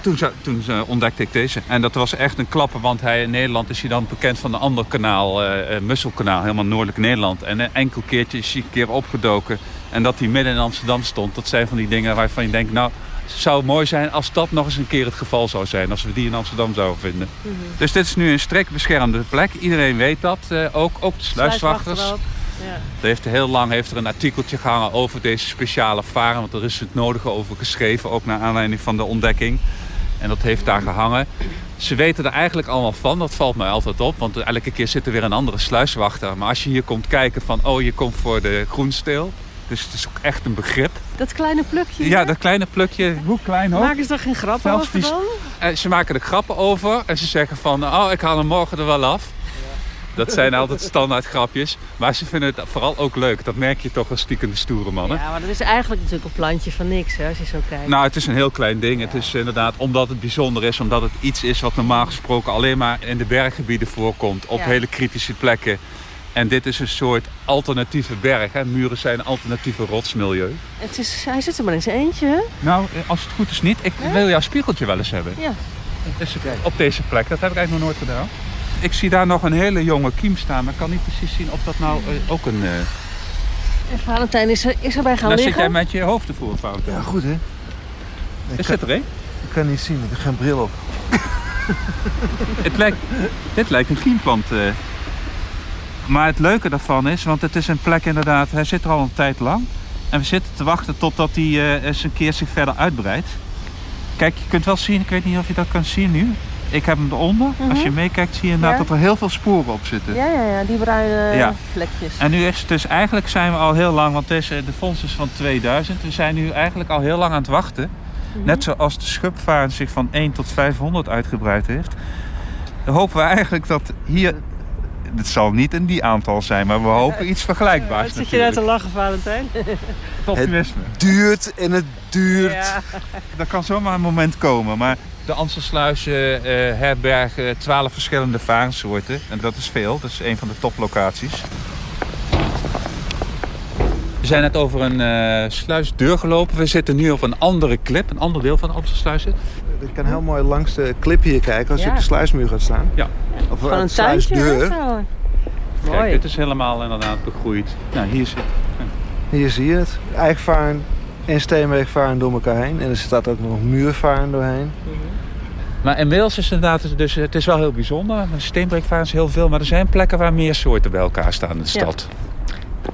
Toen, toen ontdekte ik deze. En dat was echt een klapper, want hij, in Nederland is hij dan bekend van een ander kanaal, eh, Musselkanaal, helemaal noordelijk Nederland. En een enkel keertje is hij een keer opgedoken. En dat hij midden in Amsterdam stond, dat zijn van die dingen waarvan je denkt, nou, het zou mooi zijn als dat nog eens een keer het geval zou zijn, als we die in Amsterdam zouden vinden. Mhm. Dus dit is nu een strikt beschermde plek. Iedereen weet dat, eh, ook, ook de sluiswachters. Sluiswachter ook. Ja. Er heeft heel lang heeft er een artikeltje gehangen over deze speciale varen. Want er is het nodige over geschreven, ook naar aanleiding van de ontdekking. En dat heeft daar gehangen. Ze weten er eigenlijk allemaal van, dat valt mij altijd op. Want elke keer zit er weer een andere sluiswachter. Maar als je hier komt kijken van, oh je komt voor de groensteel. Dus het is ook echt een begrip. Dat kleine plukje. Ja, dat kleine plukje, hoe klein ook. Maken ze er geen grap Zelfs over dan? En ze maken er grappen over en ze zeggen van, oh ik haal hem morgen er wel af. Dat zijn altijd standaard grapjes. Maar ze vinden het vooral ook leuk. Dat merk je toch als stiekem de stoere mannen. Ja, maar dat is eigenlijk natuurlijk een plantje van niks, hè, als je zo kijkt. Nou, het is een heel klein ding. Het is inderdaad omdat het bijzonder is. Omdat het iets is wat normaal gesproken alleen maar in de berggebieden voorkomt. Op Ja. hele kritische plekken. En dit is een soort alternatieve berg. Hè. Muren zijn een alternatieve rotsmilieu. Het is, hij zit er maar in zijn eentje, hè? Nou, als het goed is niet. Ik wil jouw spiegeltje wel eens hebben. Ja. Op deze plek. Dat heb ik eigenlijk nog nooit gedaan. Ik zie daar nog een hele jonge kiem staan. Maar ik kan niet precies zien of dat nou eh, ook een... eh En Valentijn is, er, is erbij gaan Daar zit liggen. jij met je hoofd ervoor, fout. Ja, goed hè. Is dit er een? Ik kan niet zien, ik heb geen bril op. Het lijkt, dit lijkt een kiemplant. eh. Maar het leuke daarvan is, want het is een plek inderdaad, hij zit er al een tijd lang. En we zitten te wachten totdat hij eh, eens een keer zich verder uitbreidt. Kijk, je kunt wel zien, ik weet niet of je dat kan zien nu. Ik heb hem eronder. Als je meekijkt zie je inderdaad Ja. dat er heel veel sporen op zitten. Ja, ja, ja, die bruine Ja. vlekjes. En nu is het dus eigenlijk zijn we al heel lang, want deze, de fonds is van 2000. We zijn nu eigenlijk al heel lang aan het wachten. Net zoals de schubvaart zich van 1 tot 500 uitgebreid heeft. Dan hopen we eigenlijk dat hier... Het zal niet in die aantal zijn, maar we hopen iets vergelijkbaars Wat zit je daar te lachen, Valentijn? Optimisme. Duurt en het duurt. Ja. Er kan zomaar een moment komen, maar de Amstelsluizen eh herbergen 12 verschillende varensoorten. En dat is veel, dat is een van de toplocaties. We zijn net over een eh, sluisdeur gelopen. We zitten nu op een andere klip, een ander deel van de Amstelsluizen. Ik kan heel mooi langs de klip hier kijken als je op de sluismuur gaat staan. Ja. Of Van op een sluisdeur. Kijk, Mooi. dit is helemaal inderdaad begroeid. Nou, hier zit... Hier zie je het. Eikvaarn en steenbeekvaarn door elkaar heen. En er staat ook nog muurvaarn doorheen. Maar inmiddels is het inderdaad, dus het is wel heel bijzonder. Steenbreekvaarn is heel veel, maar er zijn plekken waar meer soorten bij elkaar staan in de stad.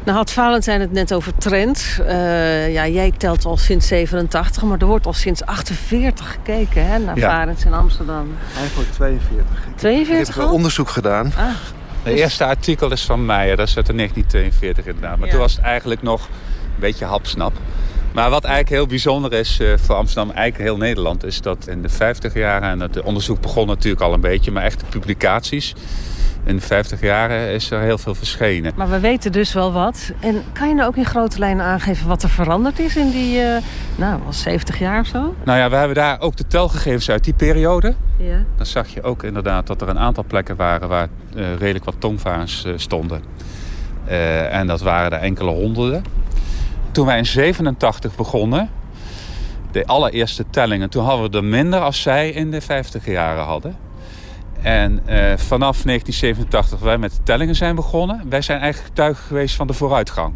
Nou had Valentijn het net over trend. Uh, ja, jij telt al sinds 87, maar er wordt al sinds 48 gekeken hè, naar ja. varens in Amsterdam. Eigenlijk 42. 42 Ik heb wel onderzoek gedaan. Ah. Het eerste artikel is van Meijer, dat is uit 1942 inderdaad. Maar toen was het eigenlijk nog een beetje hapsnap. Maar wat eigenlijk heel bijzonder is uh, voor Amsterdam, eigenlijk heel Nederland... is dat in de 50 jaren, en het onderzoek begon natuurlijk al een beetje... maar echte publicaties in de 50 jaren is er heel veel verschenen. Maar we weten dus wel wat. En kan je nou ook in grote lijnen aangeven wat er veranderd is in die, uh, nou, al 70 jaar of zo? Nou ja, we hebben daar ook de telgegevens uit die periode. Ja. Dan zag je ook inderdaad dat er een aantal plekken waren waar uh, redelijk wat tongvaars uh, stonden. en dat waren er enkele honderden. Toen wij in 87 begonnen, de allereerste tellingen, toen hadden we er minder als zij in de 50 jaren hadden. En uh, vanaf 1987 wij met de tellingen zijn begonnen, wij zijn eigenlijk getuigen geweest van de vooruitgang.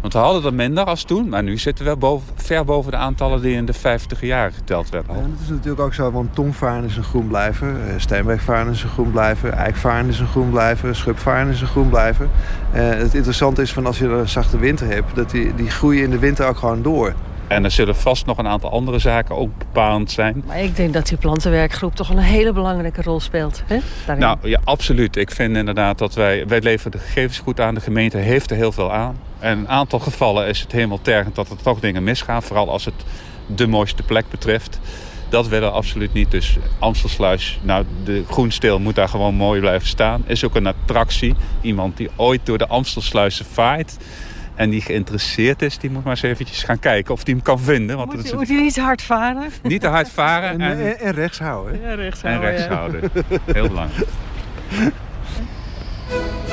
Want we hadden er minder als toen, maar nu zitten we boven, ver boven de aantallen die in de 50 jaren geteld werden. Ja, dat is natuurlijk ook zo, want tongvaren is een groenblijver, uh, steenbeekvaren is een groenblijver, eikvaren is een groenblijver, schubvaren is een groenblijver. Uh, het interessante is van als je een zachte winter hebt, dat die, die groeien in de winter ook gewoon door. En er zullen vast nog een aantal andere zaken ook bepalend zijn. Maar ik denk dat die plantenwerkgroep toch een hele belangrijke rol speelt. Hè? Daarin. Nou ja, absoluut. Ik vind inderdaad dat wij, wij leveren de gegevens goed aan. De gemeente heeft er heel veel aan. En in een aantal gevallen is het helemaal tergend dat er toch dingen misgaan. Vooral als het de mooiste plek betreft. Dat willen we absoluut niet. Dus Amstelsluis, nou, de groensteel moet daar gewoon mooi blijven staan. Is ook een attractie. Iemand die ooit door de Amstelsluizen vaart en die geïnteresseerd is, die moet maar eens eventjes gaan kijken of die hem kan vinden. Want moet, het is moet hij niet te hard varen? Niet te hard varen. En, en, en rechts houden. Ja, rechts en houden. rechts ja. houden. Heel belangrijk.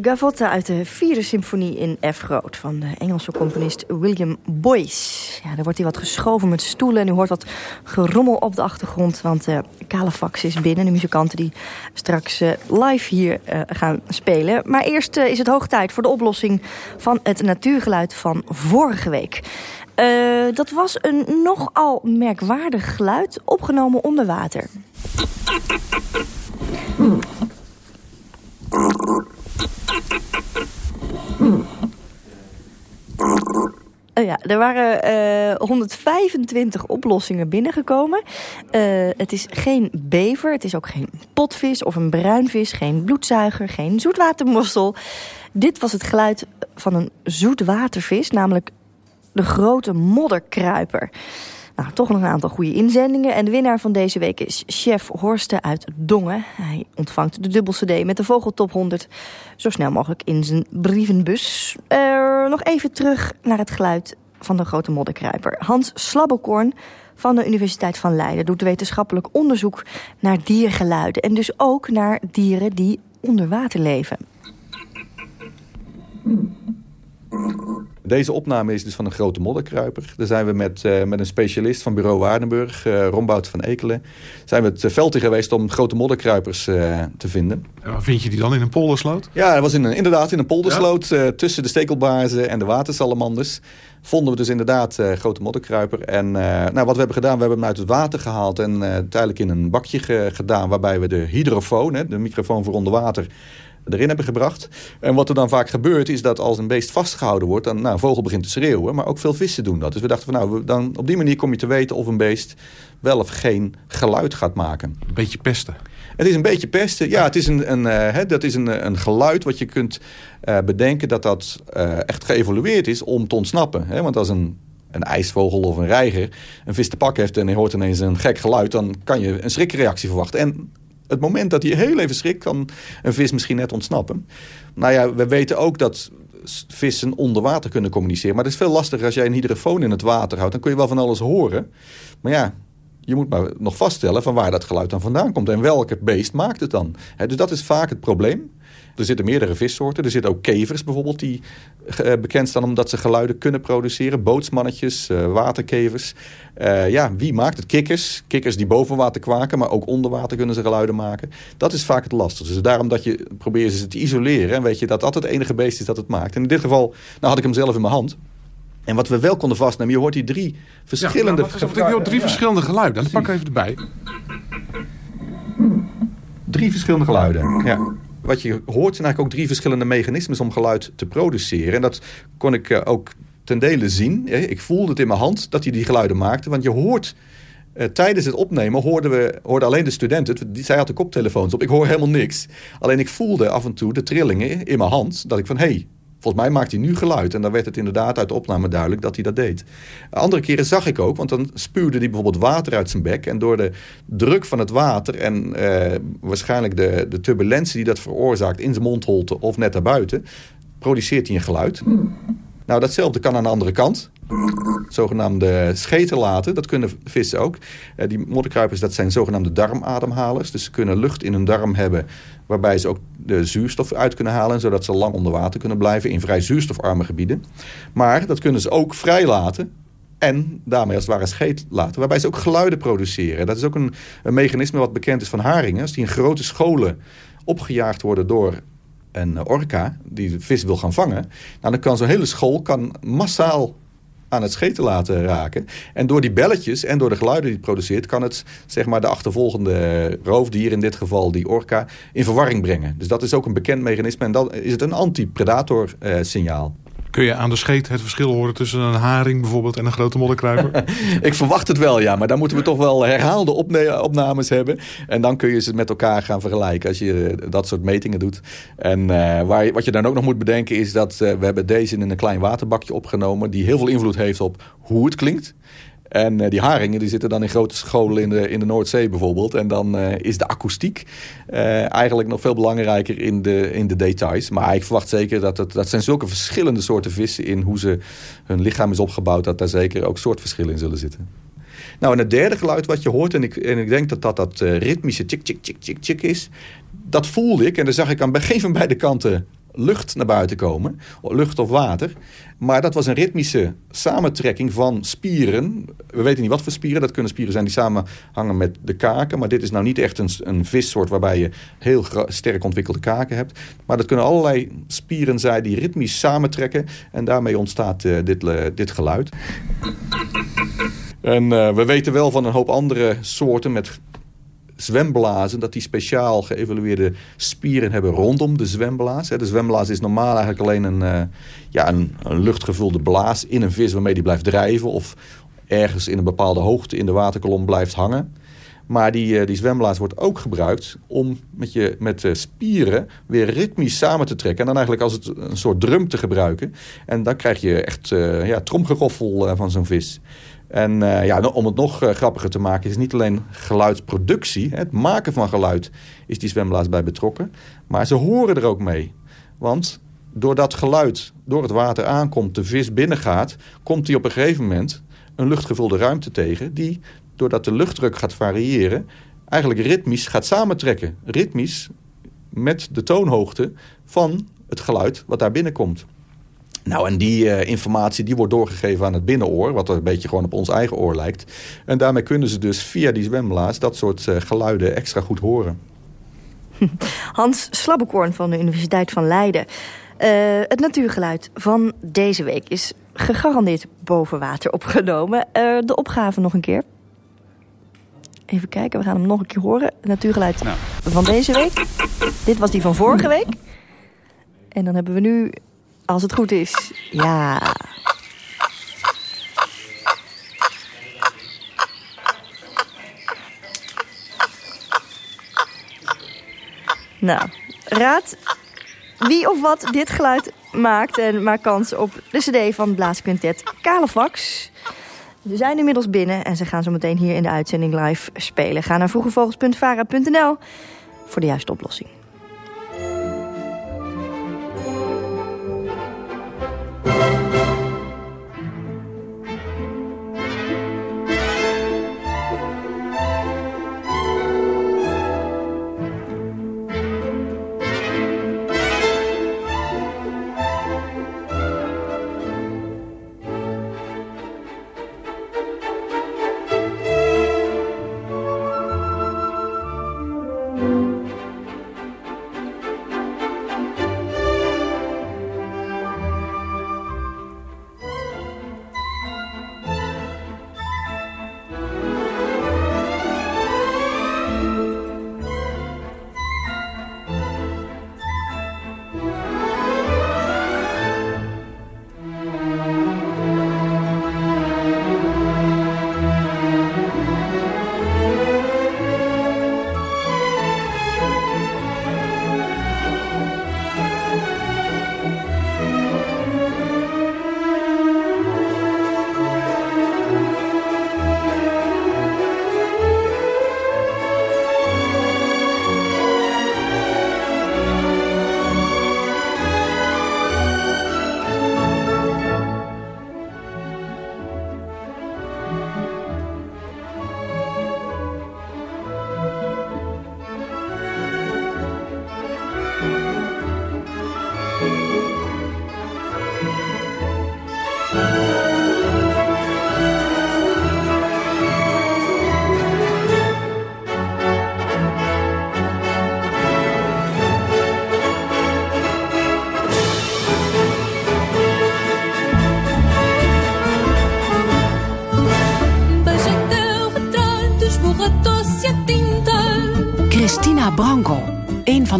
de Gavotta uit de vierde symfonie in F groot... van de Engelse componist William Boyce. Ja, daar wordt hij wat geschoven met stoelen... en u hoort wat gerommel op de achtergrond... want uh, Calefax is binnen, de muzikanten die straks uh, live hier uh, gaan spelen. Maar eerst is het hoog tijd voor de oplossing van het natuurgeluid van vorige week. dat was een nogal merkwaardig geluid, opgenomen onder water. Hmm. Uh, ja, er waren uh, 125 oplossingen binnengekomen. Uh, het is geen bever, het is ook geen potvis of een bruinvis... geen bloedzuiger, geen zoetwatermossel. Dit was het geluid van een zoetwatervis, namelijk de grote modderkruiper. Nou, toch nog een aantal goede inzendingen. En de winnaar van deze week is chef Horsten uit Dongen. Hij ontvangt de dubbel CD met de Vogeltop 100 zo snel mogelijk in zijn brievenbus. Uh, nog even terug naar het geluid van de grote modderkruiper. Hans Slabbekorn van de Universiteit van Leiden doet wetenschappelijk onderzoek naar diergeluiden. En dus ook naar dieren die onder water leven. Deze opname is dus van een grote modderkruiper. Daar zijn we met, uh, met een specialist van bureau Waardenburg, uh, Rombout van Ekelen... zijn we het veld in geweest om grote modderkruipers uh, te vinden. Ja, vind je die dan in een poldersloot? Ja, dat was in een, inderdaad in een poldersloot ja? tussen de stekelbaarzen en de watersalamanders. Vonden we dus inderdaad grote modderkruiper. En nou, wat we hebben gedaan, we hebben hem uit het water gehaald... en tijdelijk in een bakje ge gedaan waarbij we de hydrofoon, hè, de microfoon voor onder water erin hebben gebracht. En wat er dan vaak gebeurt is dat als een beest vastgehouden wordt... dan nou, een vogel begint te schreeuwen, maar ook veel vissen doen dat. Dus we dachten van nou, dan, op die manier kom je te weten of een beest wel of geen geluid gaat maken. Een beetje pesten. Het is een beetje pesten. Ja, het is een, een, uh, hè, dat is een, een geluid wat je kunt uh, bedenken dat dat uh, echt geëvolueerd is om te ontsnappen. Want als een, een ijsvogel of een reiger een vis te pakken heeft en hij hoort ineens een gek geluid... dan kan je een schrikreactie verwachten. En het moment dat hij heel even schrikt, kan een vis misschien net ontsnappen. Nou ja, we weten ook dat vissen onder water kunnen communiceren. Maar het is veel lastiger als jij een hydrofoon in het water houdt. Dan kun je wel van alles horen. Maar ja, je moet maar nog vaststellen van waar dat geluid dan vandaan komt. En welke beest maakt het dan. dus dat is vaak het probleem. Er zitten meerdere vissoorten. Er zitten ook kevers bijvoorbeeld die uh, bekend staan omdat ze geluiden kunnen produceren. Bootsmannetjes, uh, waterkevers. Uh, ja, wie maakt het? Kikkers. Kikkers die boven water kwaken, maar ook onder water kunnen ze geluiden maken. Dat is vaak het lastigste. Dus daarom dat je probeert ze te isoleren. En weet je dat dat het enige beest is dat het maakt. En in dit geval, nou had ik hem zelf in mijn hand. En wat we wel konden vastnemen, je hoort die drie verschillende... Ja, nou, ik hoor drie drie geluiden. Dan pak ik even erbij. Drie verschillende geluiden, ja wat je hoort zijn eigenlijk ook drie verschillende mechanismes om geluid te produceren. En dat kon ik ook ten dele zien. Ik voelde het in mijn hand dat hij die geluiden maakte. Want je hoort... Uh, tijdens het opnemen hoorden we hoorden alleen de studenten. Die, zij hadden koptelefoons op. Ik hoor helemaal niks. Alleen ik voelde af en toe de trillingen in mijn hand. Dat ik van, hé, hey, Volgens mij maakt hij nu geluid. En dan werd het inderdaad uit de opname duidelijk dat hij dat deed. Andere keren zag ik ook, want dan spuwde hij bijvoorbeeld water uit zijn bek. En door de druk van het water en uh, waarschijnlijk de, de turbulentie die dat veroorzaakt in zijn mondholte of net daarbuiten, produceert hij een geluid. Nou, datzelfde kan aan de andere kant. Zogenaamde scheterlaten, dat kunnen vissen ook. Uh, die modderkruipers, dat zijn zogenaamde darmademhalers. Dus ze kunnen lucht in hun darm hebben... waarbij ze ook de zuurstof uit kunnen halen... zodat ze lang onder water kunnen blijven in vrij zuurstofarme gebieden. Maar dat kunnen ze ook vrijlaten en daarmee als het ware scheet laten. Waarbij ze ook geluiden produceren. Dat is ook een, een mechanisme wat bekend is van haringen. Als die in grote scholen opgejaagd worden door een orka die de vis wil gaan vangen... Nou, dan kan zo'n hele school kan massaal aan het scheten laten raken. En door die belletjes en door de geluiden die het produceert... kan het zeg maar, de achtervolgende roofdier, in dit geval die orka, in verwarring brengen. Dus dat is ook een bekend mechanisme. En dan is het een anti-predator signaal. Kun je aan de scheet het verschil horen tussen een haring bijvoorbeeld en een grote modderkruiper? ik verwacht het wel, ja. Maar dan moeten we toch wel herhaalde opnames hebben. En dan kun je ze met elkaar gaan vergelijken als je eh, dat soort metingen doet. En uh, waar, wat je dan ook nog moet bedenken is dat uh, we hebben deze in een klein waterbakje opgenomen... die heel veel invloed heeft op hoe het klinkt. En uh, die haringen die zitten dan in grote scholen in de, in de Noordzee bijvoorbeeld. En dan uh, is de akoestiek uh, eigenlijk nog veel belangrijker in de, in de details. Maar ik verwacht zeker dat het, dat zijn zulke verschillende soorten vissen in hoe ze hun lichaam is opgebouwd. Dat daar zeker ook soortverschillen in zullen zitten. Nou, en het derde geluid wat je hoort, en ik, en ik denk dat dat dat ritmische tik, tik, tik, tik, tik is. Dat voelde ik en daar zag ik aan geen van beide kanten lucht naar buiten komen. Lucht of water. Maar dat was een ritmische samentrekking van spieren. We weten niet wat voor spieren. Dat kunnen spieren zijn die samenhangen met de kaken. Maar dit is nou niet echt een, een vissoort waarbij je heel sterk ontwikkelde kaken hebt. Maar dat kunnen allerlei spieren zijn die ritmisch samentrekken. En daarmee ontstaat uh, dit, uh, dit geluid. En uh, we weten wel van een hoop andere soorten met zwemblazen, dat die speciaal geëvalueerde spieren hebben rondom de zwemblaas. De zwemblaas is normaal eigenlijk alleen een, uh, ja, een, luchtgevulde blaas in een vis waarmee die blijft drijven of ergens in een bepaalde hoogte in de waterkolom blijft hangen. Maar die, uh, die zwemblaas wordt ook gebruikt om met, je, met uh, spieren weer ritmisch samen te trekken. En dan eigenlijk als het een soort drum te gebruiken. En dan krijg je echt ja, tromgeroffel van zo'n vis. En ja, om het nog grappiger te maken, is niet alleen geluidsproductie, het maken van geluid, is die zwemblaas bij betrokken. Maar ze horen er ook mee. Want doordat geluid door het water aankomt, de vis binnengaat, komt hij op een gegeven moment een luchtgevulde ruimte tegen, die doordat de luchtdruk gaat variëren, eigenlijk ritmisch gaat samentrekken. Ritmisch met de toonhoogte van het geluid wat daar binnenkomt. Nou, en die uh, informatie die wordt doorgegeven aan het binnenoor... wat er een beetje gewoon op ons eigen oor lijkt. En daarmee kunnen ze dus via die zwemblaas... dat soort uh, geluiden extra goed horen. Hans Slabbekorn van de Universiteit van Leiden. Uh, het natuurgeluid van deze week is gegarandeerd boven water opgenomen. de opgave nog een keer. Even kijken, we gaan hem nog een keer horen. Het natuurgeluid nou. van deze week. Dit was die van vorige week. En dan hebben we nu, als het goed is, ja... Nou, raad wie of wat dit geluid maakt en maakt kans op de cd van Blaasquintet Kalefax. Ze zijn inmiddels binnen en ze gaan zo meteen hier in de uitzending live spelen. Ga naar vroegevogels.vara.nl voor de juiste oplossing.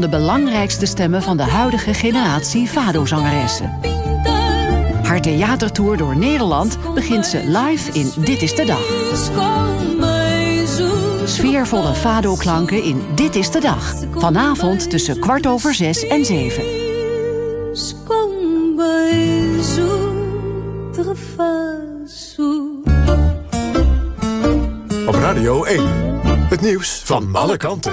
De belangrijkste stemmen van de huidige generatie Fado-zangeressen. Haar theatertour door Nederland begint ze live in Dit is de Dag. Sfeervolle Fado-klanken in Dit is de Dag. Vanavond tussen kwart over zes en zeven. Op Radio 1. Het nieuws van alle kanten.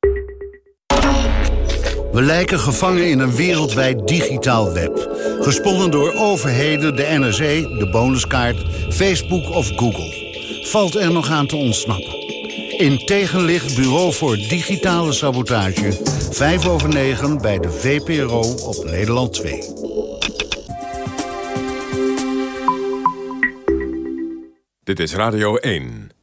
We lijken gevangen in een wereldwijd digitaal web. Gesponnen door overheden, de NRC, de bonuskaart, Facebook of Google. Valt er nog aan te ontsnappen? In tegenlicht Bureau voor Digitale Sabotage. 5 over 9 bij de VPRO op Nederland 2. Dit is Radio 1.